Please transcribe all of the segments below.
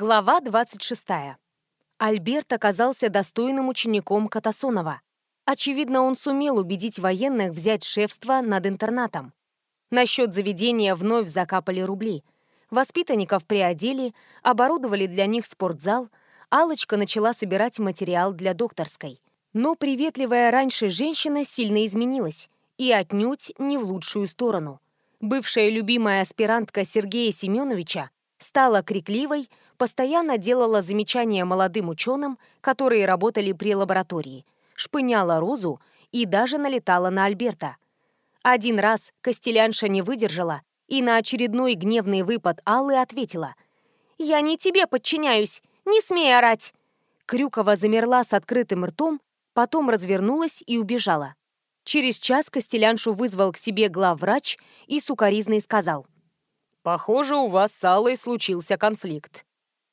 Глава 26. Альберт оказался достойным учеником Катасонова. Очевидно, он сумел убедить военных взять шефство над интернатом. На счет заведения вновь закапали рубли. Воспитанников приодели, оборудовали для них спортзал, алочка начала собирать материал для докторской. Но приветливая раньше женщина сильно изменилась, и отнюдь не в лучшую сторону. Бывшая любимая аспирантка Сергея Семеновича стала крикливой, постоянно делала замечания молодым ученым, которые работали при лаборатории, шпыняла Розу и даже налетала на Альберта. Один раз Костелянша не выдержала и на очередной гневный выпад Аллы ответила «Я не тебе подчиняюсь, не смей орать!» Крюкова замерла с открытым ртом, потом развернулась и убежала. Через час Костеляншу вызвал к себе главврач и сукоризный сказал «Похоже, у вас с Аллой случился конфликт.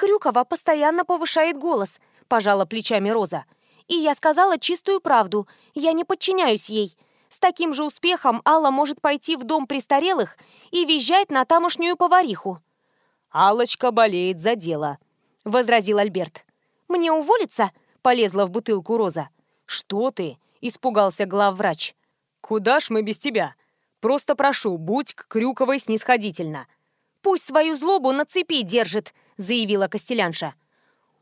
Крюкова постоянно повышает голос», — пожала плечами Роза. «И я сказала чистую правду. Я не подчиняюсь ей. С таким же успехом Алла может пойти в дом престарелых и визжать на тамошнюю повариху». «Аллочка болеет за дело», — возразил Альберт. «Мне уволиться?» — полезла в бутылку Роза. «Что ты?» — испугался главврач. «Куда ж мы без тебя? Просто прошу, будь к Крюковой снисходительно». «Пусть свою злобу на цепи держит», заявила Костелянша.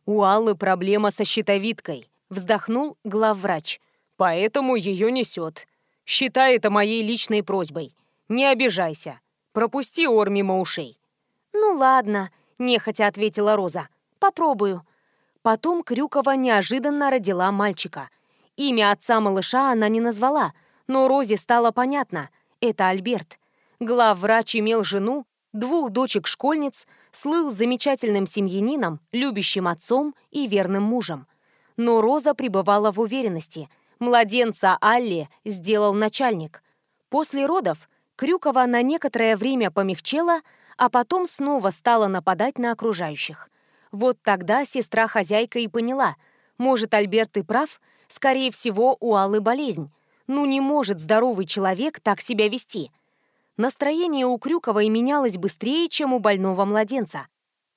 «У Аллы проблема со щитовидкой», — вздохнул главврач. «Поэтому ее несет. Считай это моей личной просьбой. Не обижайся. Пропусти ор мимо ушей». «Ну ладно», — нехотя ответила Роза. «Попробую». Потом Крюкова неожиданно родила мальчика. Имя отца малыша она не назвала, но Розе стало понятно — это Альберт. Главврач имел жену, двух дочек-школьниц, слыл замечательным семьянином, любящим отцом и верным мужем. Но Роза пребывала в уверенности. Младенца Алли сделал начальник. После родов Крюкова на некоторое время помягчела, а потом снова стала нападать на окружающих. Вот тогда сестра-хозяйка и поняла, может, Альберт и прав, скорее всего, у Аллы болезнь. Ну не может здоровый человек так себя вести. Настроение у Крюковой менялось быстрее, чем у больного младенца.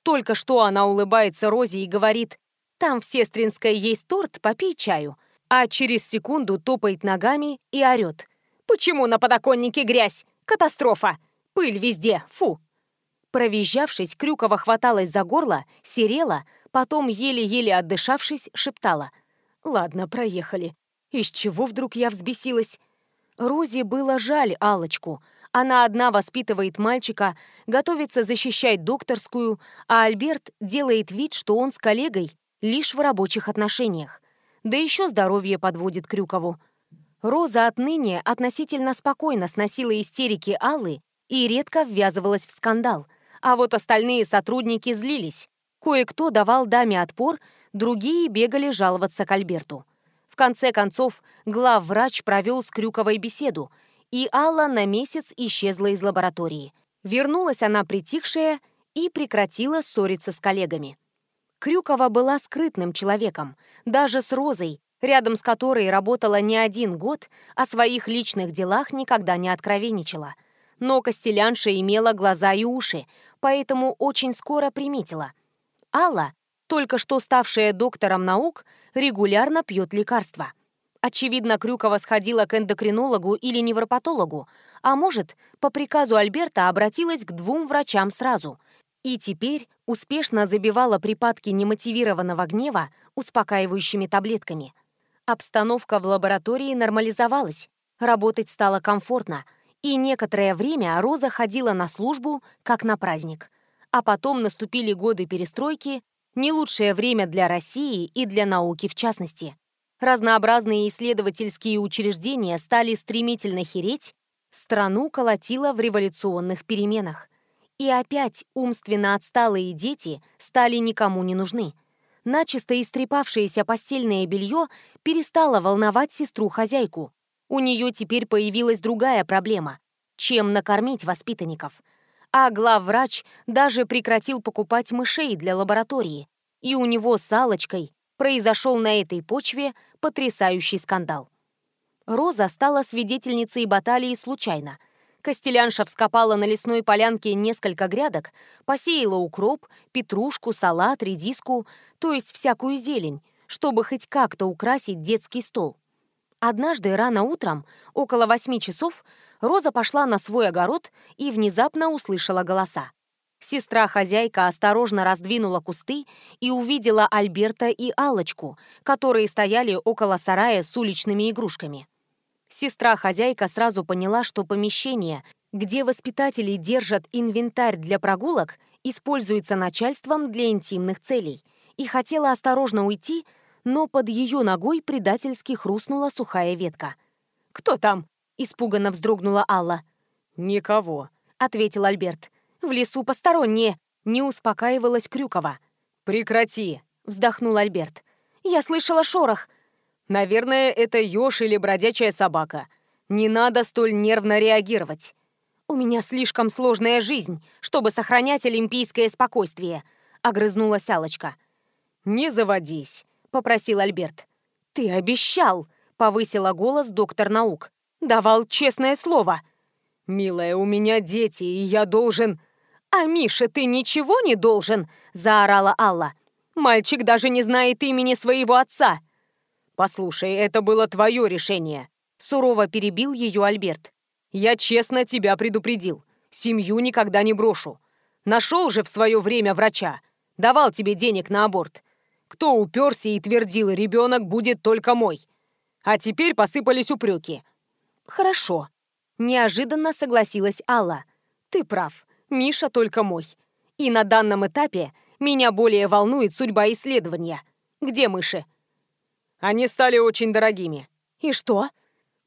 Только что она улыбается Розе и говорит «Там в Сестринской есть торт, попей чаю», а через секунду топает ногами и орет «Почему на подоконнике грязь? Катастрофа! Пыль везде! Фу!» Провизжавшись, Крюкова хваталась за горло, серела, потом, еле-еле отдышавшись, шептала «Ладно, проехали. Из чего вдруг я взбесилась?» Розе было жаль алочку она одна воспитывает мальчика, готовится защищать докторскую, а Альберт делает вид, что он с коллегой лишь в рабочих отношениях. Да еще здоровье подводит Крюкову. Роза отныне относительно спокойно сносила истерики Аллы и редко ввязывалась в скандал, а вот остальные сотрудники злились. Кое-кто давал даме отпор, другие бегали жаловаться к Альберту. В конце концов, главврач провел с Крюковой беседу – и Алла на месяц исчезла из лаборатории. Вернулась она притихшая и прекратила ссориться с коллегами. Крюкова была скрытным человеком, даже с Розой, рядом с которой работала не один год, о своих личных делах никогда не откровенничала. Но Костелянша имела глаза и уши, поэтому очень скоро приметила. Алла, только что ставшая доктором наук, регулярно пьет лекарства – Очевидно, Крюкова сходила к эндокринологу или невропатологу, а может, по приказу Альберта обратилась к двум врачам сразу. И теперь успешно забивала припадки немотивированного гнева успокаивающими таблетками. Обстановка в лаборатории нормализовалась, работать стало комфортно, и некоторое время Роза ходила на службу, как на праздник. А потом наступили годы перестройки, не лучшее время для России и для науки в частности. Разнообразные исследовательские учреждения стали стремительно хереть, страну колотило в революционных переменах. И опять умственно отсталые дети стали никому не нужны. Начисто истрепавшееся постельное белье перестало волновать сестру-хозяйку. У нее теперь появилась другая проблема – чем накормить воспитанников. А главврач даже прекратил покупать мышей для лаборатории, и у него с Аллочкой произошел на этой почве – потрясающий скандал. Роза стала свидетельницей баталии случайно. Костелянша вскопала на лесной полянке несколько грядок, посеяла укроп, петрушку, салат, редиску, то есть всякую зелень, чтобы хоть как-то украсить детский стол. Однажды рано утром, около восьми часов, Роза пошла на свой огород и внезапно услышала голоса. Сестра-хозяйка осторожно раздвинула кусты и увидела Альберта и Алочку, которые стояли около сарая с уличными игрушками. Сестра-хозяйка сразу поняла, что помещение, где воспитатели держат инвентарь для прогулок, используется начальством для интимных целей, и хотела осторожно уйти, но под ее ногой предательски хрустнула сухая ветка. «Кто там?» – испуганно вздрогнула Алла. «Никого», – ответил Альберт. «В лесу посторонние», – не успокаивалась Крюкова. «Прекрати», – вздохнул Альберт. «Я слышала шорох. Наверное, это еж или бродячая собака. Не надо столь нервно реагировать. У меня слишком сложная жизнь, чтобы сохранять олимпийское спокойствие, огрызнулась Алочка. Не заводись, попросил Альберт. Ты обещал, повысила голос доктор наук. Давал честное слово. Милая, у меня дети, и я должен... А Миша, ты ничего не должен, заорала Алла. Мальчик даже не знает имени своего отца. «Послушай, это было твое решение», — сурово перебил ее Альберт. «Я честно тебя предупредил. Семью никогда не брошу. Нашел же в свое время врача. Давал тебе денег на аборт. Кто уперся и твердил, ребенок будет только мой. А теперь посыпались упреки». «Хорошо», — неожиданно согласилась Алла. «Ты прав, Миша только мой. И на данном этапе меня более волнует судьба исследования. Где мыши?» Они стали очень дорогими. И что?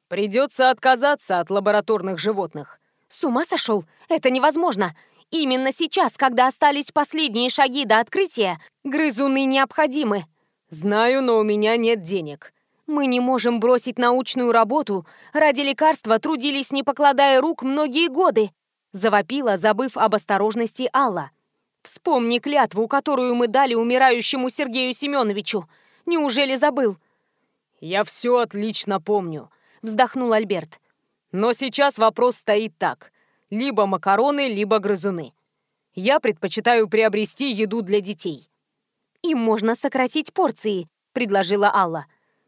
Придется отказаться от лабораторных животных. С ума сошел? Это невозможно. Именно сейчас, когда остались последние шаги до открытия, грызуны необходимы. Знаю, но у меня нет денег. Мы не можем бросить научную работу. Ради лекарства трудились, не покладая рук, многие годы. Завопила, забыв об осторожности Алла. Вспомни клятву, которую мы дали умирающему Сергею Семеновичу. Неужели забыл? «Я все отлично помню», — вздохнул Альберт. «Но сейчас вопрос стоит так. Либо макароны, либо грызуны. Я предпочитаю приобрести еду для детей». «Им можно сократить порции», — предложила Алла.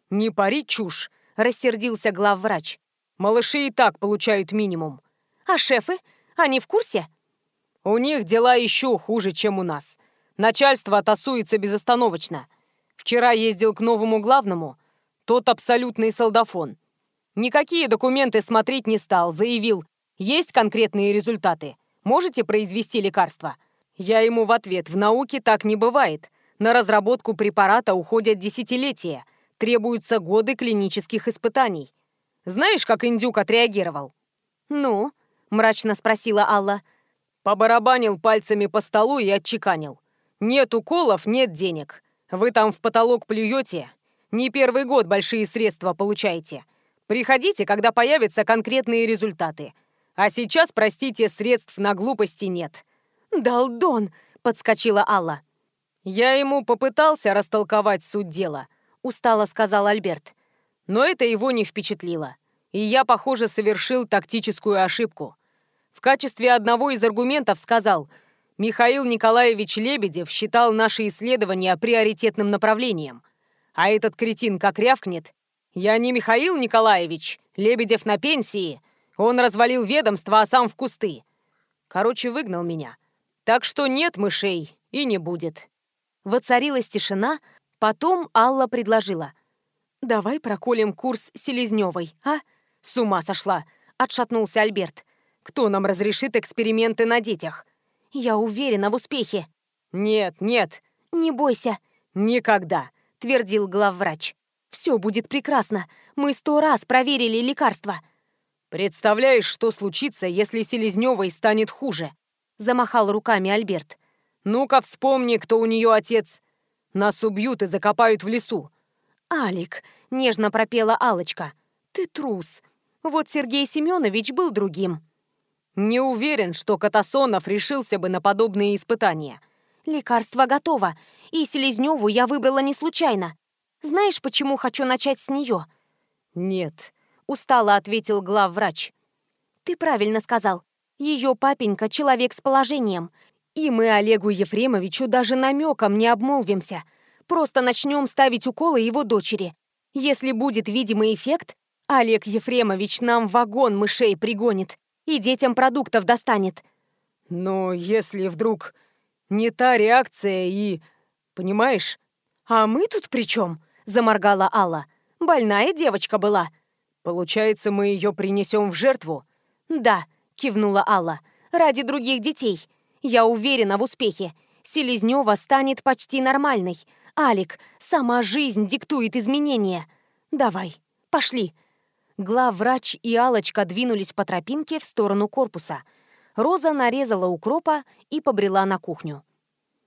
«Не пари чушь», — рассердился главврач. «Малыши и так получают минимум». «А шефы? Они в курсе?» «У них дела еще хуже, чем у нас. Начальство тасуется безостановочно. Вчера ездил к новому главному, тот абсолютный солдафон. Никакие документы смотреть не стал, заявил, есть конкретные результаты, можете произвести лекарство? Я ему в ответ, в науке так не бывает. На разработку препарата уходят десятилетия, требуются годы клинических испытаний. Знаешь, как индюк отреагировал? «Ну?» – мрачно спросила Алла. Побарабанил пальцами по столу и отчеканил. «Нет уколов, нет денег. Вы там в потолок плюете, не первый год большие средства получаете. Приходите, когда появятся конкретные результаты. А сейчас, простите, средств на глупости нет». «Долдон!» — подскочила Алла. «Я ему попытался растолковать суть дела», — устало сказал Альберт. Но это его не впечатлило. И я, похоже, совершил тактическую ошибку. В качестве одного из аргументов сказал, Михаил Николаевич Лебедев считал наши исследования приоритетным направлением. А этот кретин как рявкнет. Я не Михаил Николаевич, Лебедев на пенсии. Он развалил ведомство, а сам в кусты. Короче, выгнал меня. Так что нет мышей и не будет. Воцарилась тишина, потом Алла предложила. «Давай проколем курс Селезневой, а?» «С ума сошла!» — отшатнулся Альберт. «Кто нам разрешит эксперименты на детях?» «Я уверена в успехе». «Нет, нет». «Не бойся». «Никогда. — твердил главврач. «Все будет прекрасно. Мы сто раз проверили лекарства». «Представляешь, что случится, если Селезневой станет хуже?» — замахал руками Альберт. «Ну-ка вспомни, кто у нее отец. Нас убьют и закопают в лесу». «Алик», — нежно пропела алочка ты трус. Вот Сергей Семенович был другим». «Не уверен, что Катасонов решился бы на подобные испытания». «Лекарство готово и Селезневу я выбрала не случайно. Знаешь, почему хочу начать с нее?» «Нет», — устало ответил главврач. Ты правильно сказал. Ее папенька — человек с положением. И мы Олегу Ефремовичу даже намеком не обмолвимся. Просто начнем ставить уколы его дочери. Если будет видимый эффект, Олег Ефремович нам вагон мышей пригонит и детям продуктов достанет. Но если вдруг не та реакция и... Понимаешь? А мы тут при чем? Заморгала Алла. Больная девочка была. Получается, мы ее принесем в жертву? Да, кивнула Алла. Ради других детей. Я уверена в успехе. Селезнева станет почти нормальной. Алик, сама жизнь диктует изменения. Давай, пошли. Главврач и алочка двинулись по тропинке в сторону корпуса. Роза нарезала укропа и побрела на кухню.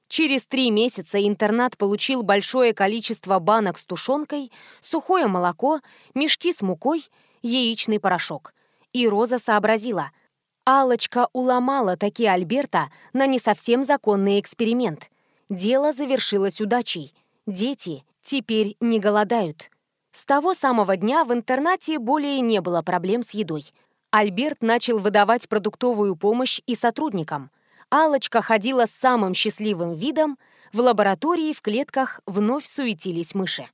Через три месяца интернат получил большое количество банок с тушенкой, сухое молоко, мешки с мукой, яичный порошок. И Роза сообразила. алочка уломала таки Альберта на не совсем законный эксперимент. Дело завершилось удачей. Дети теперь не голодают. С того самого дня в интернате более не было проблем с едой. Альберт начал выдавать продуктовую помощь и сотрудникам. алочка ходила с самым счастливым видом, в лаборатории в клетках вновь суетились мыши.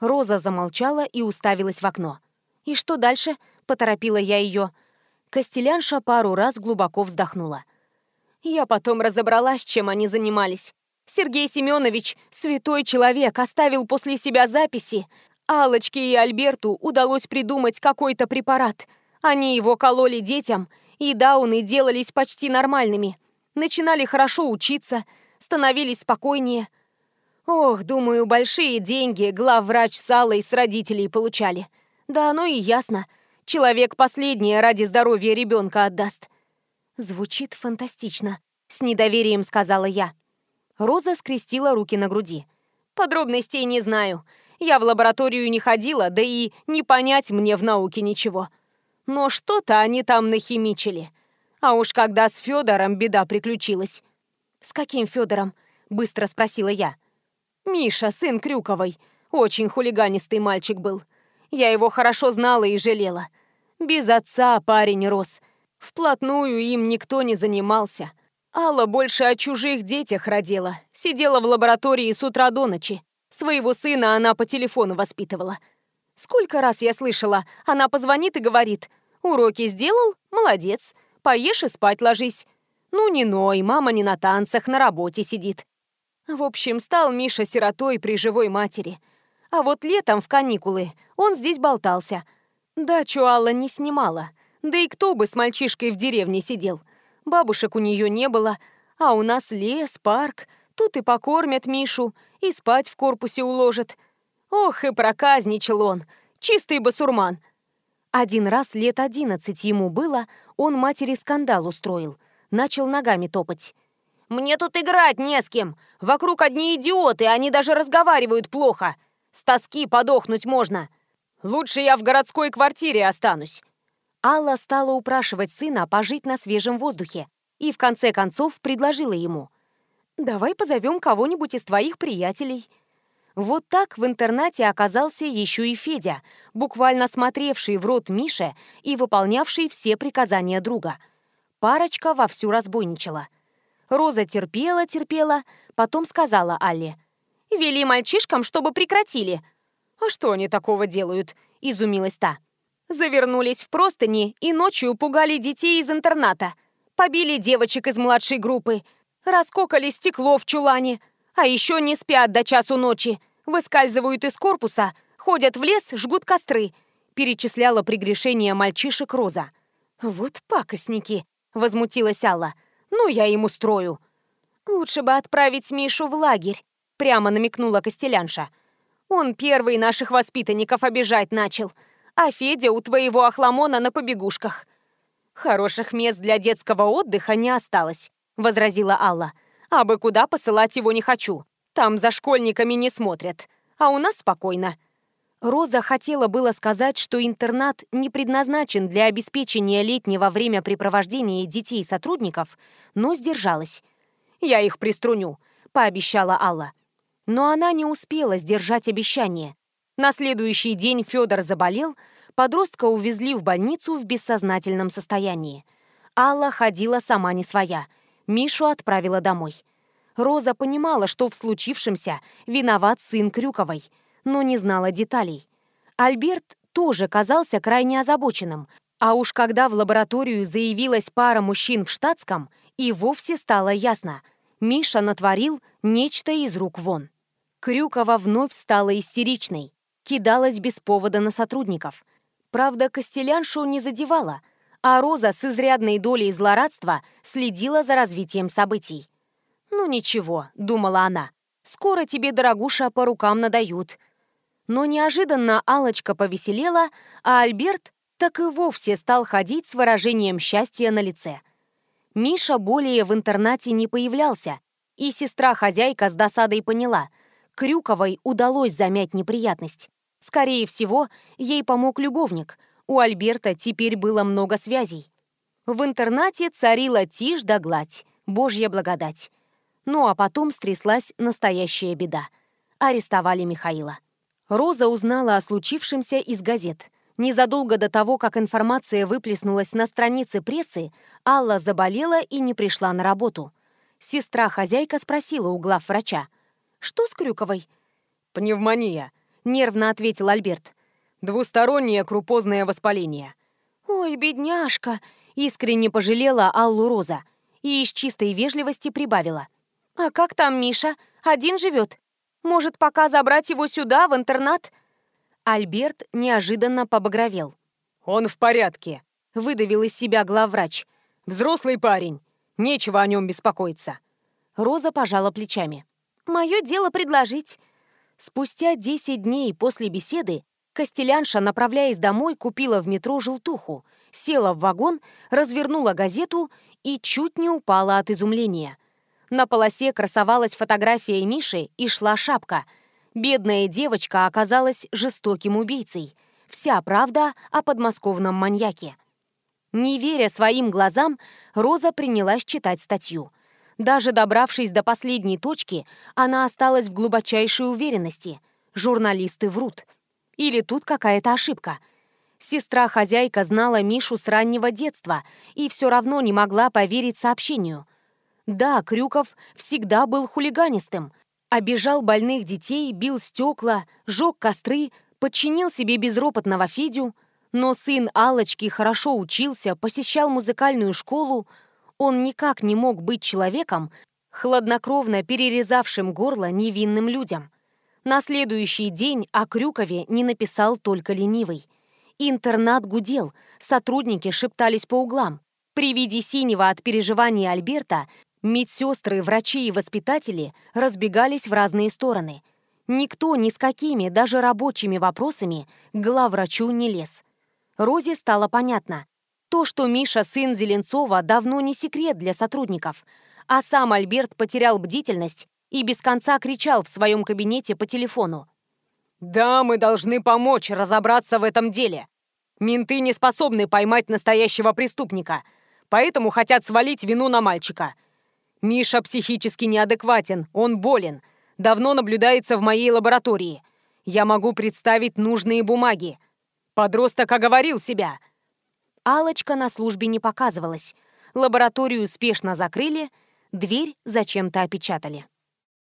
Роза замолчала и уставилась в окно. «И что дальше?» — поторопила я ее. Костелянша пару раз глубоко вздохнула. Я потом разобралась, чем они занимались. Сергей Семенович, святой человек, оставил после себя записи, Алочке и Альберту удалось придумать какой-то препарат. Они его кололи детям, и дауны делались почти нормальными. Начинали хорошо учиться, становились спокойнее. Ох, думаю, большие деньги главврач с Аллой с родителей получали. Да оно и ясно. Человек последнее ради здоровья ребенка отдаст. Звучит фантастично, с недоверием сказала я. Роза скрестила руки на груди. Подробностей не знаю. Я в лабораторию не ходила, да и не понять мне в науке ничего. Но что-то они там нахимичили. А уж когда с Федором беда приключилась. «С каким Федором?» — быстро спросила я. «Миша, сын Крюковой. Очень хулиганистый мальчик был. Я его хорошо знала и жалела. Без отца парень рос. Вплотную им никто не занимался. Алла больше о чужих детях родила. Сидела в лаборатории с утра до ночи. Своего сына она по телефону воспитывала. Сколько раз я слышала, она позвонит и говорит, «Уроки сделал? Молодец. Поешь и спать ложись». Ну, не ной, мама не на танцах, на работе сидит. В общем, стал Миша сиротой при живой матери. А вот летом в каникулы он здесь болтался. Дачу Алла не снимала. Да и кто бы с мальчишкой в деревне сидел? Бабушек у нее не было, а у нас лес, парк. Тут и покормят Мишу, и спать в корпусе уложат. Ох, и проказничал он, чистый басурман. Один раз лет одиннадцать ему было, он матери скандал устроил, начал ногами топать. «Мне тут играть не с кем. Вокруг одни идиоты, они даже разговаривают плохо. С тоски подохнуть можно. Лучше я в городской квартире останусь». Алла стала упрашивать сына пожить на свежем воздухе и в конце концов предложила ему – Давай позовем кого-нибудь из твоих приятелей». Вот так в интернате оказался еще и Федя, буквально смотревший в рот Мише и выполнявший все приказания друга. Парочка вовсю разбойничала. Роза терпела, терпела, потом сказала Алле. «Вели мальчишкам, чтобы прекратили». «А что они такого делают?» – изумилась та. Завернулись в простыни и ночью пугали детей из интерната. Побили девочек из младшей группы – Раскокали стекло в чулане. А еще не спят до часу ночи. Выскальзывают из корпуса, ходят в лес, жгут костры. Перечисляла прегрешения мальчишек Роза. «Вот пакостники!» — возмутилась Алла. «Ну, я им устрою». «Лучше бы отправить Мишу в лагерь», — прямо намекнула Костелянша. «Он первый наших воспитанников обижать начал, а Федя у твоего охламона на побегушках». Хороших мест для детского отдыха не осталось. — возразила Алла. «А бы куда посылать его не хочу. Там за школьниками не смотрят. А у нас спокойно». Роза хотела было сказать, что интернат не предназначен для обеспечения летнего времяпрепровождения детей и сотрудников, но сдержалась. «Я их приструню», — пообещала Алла. Но она не успела сдержать обещание. На следующий день Федор заболел, Подростка увезли в больницу в бессознательном состоянии. Алла ходила сама не своя. Мишу отправила домой. Роза понимала, что в случившемся виноват сын Крюковой, но не знала деталей. Альберт тоже казался крайне озабоченным, а уж когда в лабораторию заявилась пара мужчин в штатском, и вовсе стало ясно – Миша натворил нечто из рук вон. Крюкова вновь стала истеричной, кидалась без повода на сотрудников. Правда, Костеляншу не задевала, а Роза с изрядной долей злорадства следила за развитием событий. «Ну ничего», — думала она, — «скоро тебе, дорогуша, по рукам надают». Но неожиданно алочка повеселела, а Альберт так и вовсе стал ходить с выражением счастья на лице. Миша более в интернате не появлялся, и сестра-хозяйка с досадой поняла, Крюковой удалось замять неприятность. Скорее всего, ей помог любовник. У Альберта теперь было много связей. В интернате царила тишь да гладь, божья благодать. Ну а потом стряслась настоящая беда. Арестовали Михаила. Роза узнала о случившемся из газет. Незадолго до того, как информация выплеснулась на странице прессы, Алла заболела и не пришла на работу. Сестра-хозяйка спросила у главврача. «Что с Крюковой?» «Пневмония», — нервно ответил Альберт. «Двустороннее крупозное воспаление». «Ой, бедняжка!» — искренне пожалела Аллу Роза и из чистой вежливости прибавила. «А как там Миша? Один живет? Может, пока забрать его сюда, в интернат?» Альберт неожиданно побагровел. «Он в порядке», — выдавил из себя главврач. «Взрослый парень. Нечего о нем беспокоиться». Роза пожала плечами. «Мое дело предложить». Спустя 10 дней после беседы Костелянша, направляясь домой, купила в метро желтуху, села в вагон, развернула газету и чуть не упала от изумления. На полосе красовалась фотография Миши и шла шапка — Бедная девочка оказалась жестоким убийцей. Вся правда о подмосковном маньяке. Не веря своим глазам, Роза принялась читать статью. Даже добравшись до последней точки, она осталась в глубочайшей уверенности. Журналисты врут. Или тут какая-то ошибка. Сестра-хозяйка знала Мишу с раннего детства и все равно не могла поверить сообщению. Да, Крюков всегда был хулиганистым, Обижал больных детей, бил стекла, жег костры, подчинил себе безропотного Федю, но сын Алочки хорошо учился, посещал музыкальную школу. Он никак не мог быть человеком, хладнокровно перерезавшим горло невинным людям. На следующий день о Крюкове не написал только ленивый. Интернат гудел, сотрудники шептались по углам. При виде синего от переживания Альберта Медсестры, врачи и воспитатели разбегались в разные стороны. Никто ни с какими, даже рабочими вопросами к главврачу не лез. Розе стало понятно. То, что Миша сын Зеленцова, давно не секрет для сотрудников. А сам Альберт потерял бдительность и без конца кричал в своем кабинете по телефону. «Да, мы должны помочь разобраться в этом деле. Менты не способны поймать настоящего преступника, поэтому хотят свалить вину на мальчика. Миша психически неадекватен, он болен. Давно наблюдается в моей лаборатории. Я могу представить нужные бумаги. Подросток оговорил себя. алочка на службе не показывалась. Лабораторию спешно закрыли, дверь зачем-то опечатали.